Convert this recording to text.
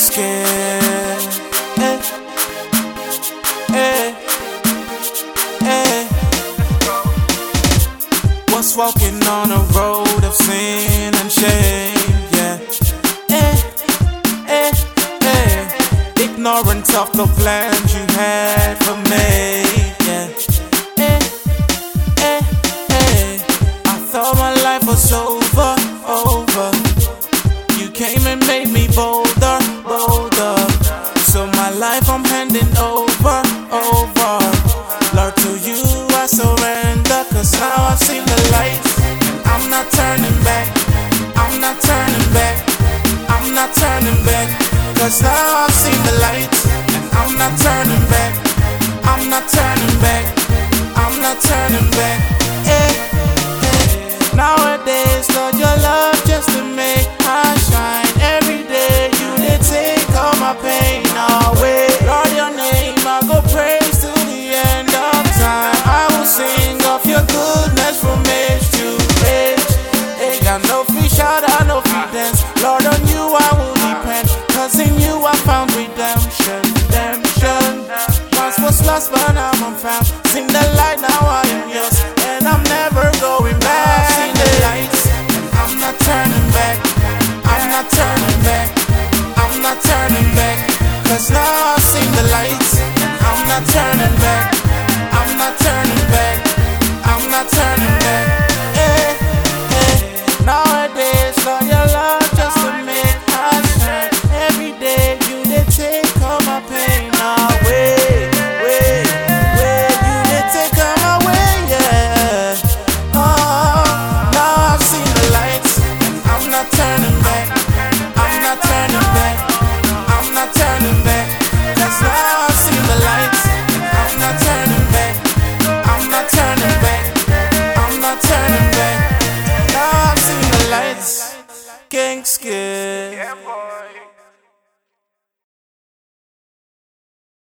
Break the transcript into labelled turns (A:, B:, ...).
A: scared. Eh, eh, eh, hey, hey. Was walking on a road of sin and shame, yeah. Hey, hey, hey. Ignorant of the plans you had for me, yeah. I thought my life was over, over. You came and made me bolder, bolder. So my life I'm handing over, over. Lord, to you I surrender, cause now I've seen the light. I'm not turning back, I'm not turning back, I'm not turning back. Cause now I've seen the light. And I'm not turning back, I'm not turning back, I'm not turning back. Was lost, but now I'm found. Sing the light, now I am yours. And I'm never going turning